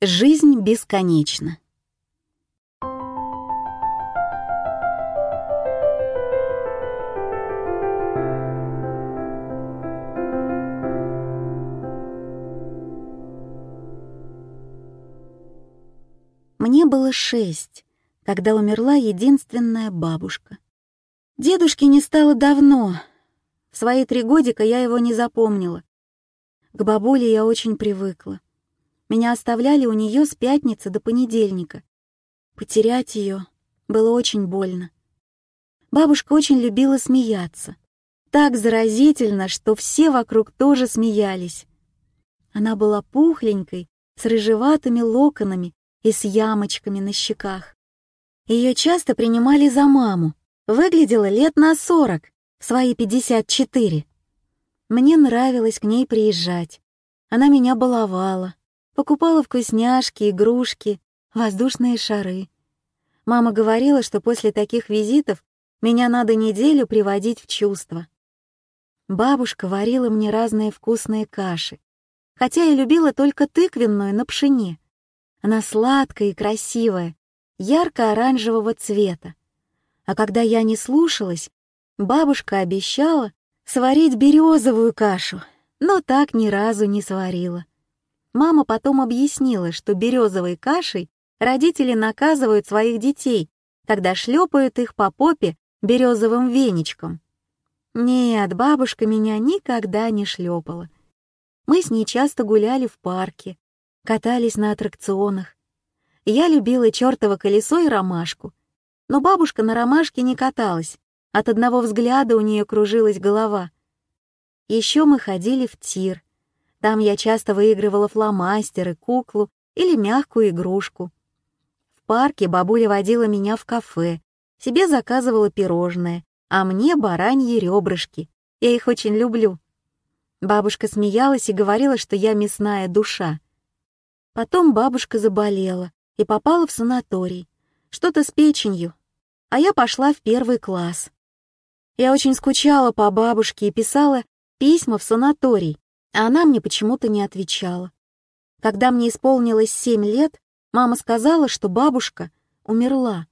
Жизнь бесконечна. Мне было шесть, когда умерла единственная бабушка. Дедушки не стало давно. В свои три годика я его не запомнила. К бабуле я очень привыкла. Меня оставляли у нее с пятницы до понедельника. Потерять ее было очень больно. Бабушка очень любила смеяться. Так заразительно, что все вокруг тоже смеялись. Она была пухленькой, с рыжеватыми локонами и с ямочками на щеках. Ее часто принимали за маму. Выглядела лет на сорок, в свои пятьдесят четыре. Мне нравилось к ней приезжать. Она меня баловала, покупала вкусняшки, игрушки, воздушные шары. Мама говорила, что после таких визитов меня надо неделю приводить в чувство. Бабушка варила мне разные вкусные каши, хотя я любила только тыквенную на пшене. Она сладкая и красивая, ярко-оранжевого цвета. А когда я не слушалась, бабушка обещала сварить березовую кашу, но так ни разу не сварила. Мама потом объяснила, что березовой кашей родители наказывают своих детей, когда шлепают их по попе березовым веничком. Нет, бабушка меня никогда не шлепала. Мы с ней часто гуляли в парке, катались на аттракционах. Я любила чертово колесо и ромашку, но бабушка на ромашке не каталась, от одного взгляда у нее кружилась голова. Еще мы ходили в тир, там я часто выигрывала фломастеры, куклу или мягкую игрушку. В парке бабуля водила меня в кафе, себе заказывала пирожное, а мне бараньи ребрышки. Я их очень люблю. Бабушка смеялась и говорила, что я мясная душа. Потом бабушка заболела и попала в санаторий. Что-то с печенью. А я пошла в первый класс. Я очень скучала по бабушке и писала письма в санаторий, а она мне почему-то не отвечала. Когда мне исполнилось семь лет, мама сказала, что бабушка умерла.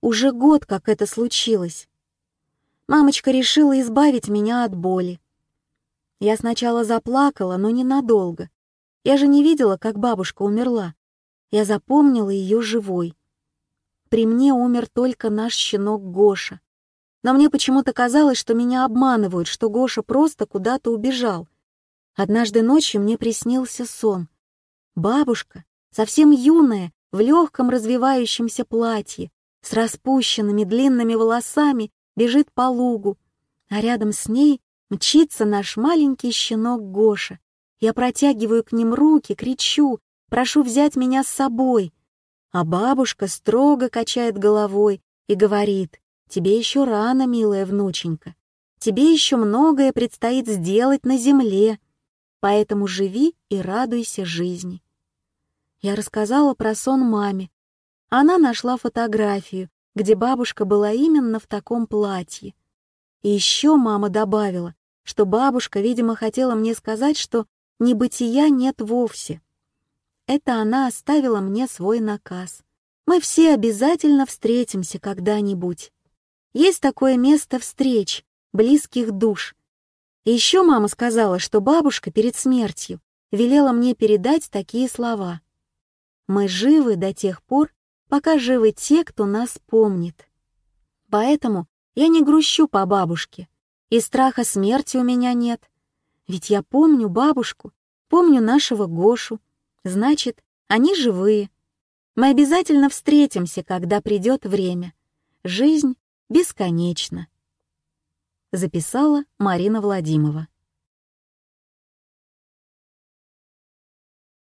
Уже год, как это случилось. Мамочка решила избавить меня от боли. Я сначала заплакала, но ненадолго. Я же не видела, как бабушка умерла. Я запомнила ее живой. При мне умер только наш щенок Гоша. Но мне почему-то казалось, что меня обманывают, что Гоша просто куда-то убежал. Однажды ночью мне приснился сон. Бабушка, совсем юная, в легком развивающемся платье, с распущенными длинными волосами, бежит по лугу, а рядом с ней мчится наш маленький щенок Гоша. Я протягиваю к ним руки, кричу, прошу взять меня с собой. А бабушка строго качает головой и говорит, «Тебе еще рано, милая внученька. Тебе еще многое предстоит сделать на земле поэтому живи и радуйся жизни. Я рассказала про сон маме. Она нашла фотографию, где бабушка была именно в таком платье. И еще мама добавила, что бабушка, видимо, хотела мне сказать, что небытия нет вовсе. Это она оставила мне свой наказ. Мы все обязательно встретимся когда-нибудь. Есть такое место встреч, близких душ, и еще мама сказала, что бабушка перед смертью велела мне передать такие слова. «Мы живы до тех пор, пока живы те, кто нас помнит». Поэтому я не грущу по бабушке, и страха смерти у меня нет. Ведь я помню бабушку, помню нашего Гошу. Значит, они живые. Мы обязательно встретимся, когда придет время. Жизнь бесконечна записала Марина Владимирова.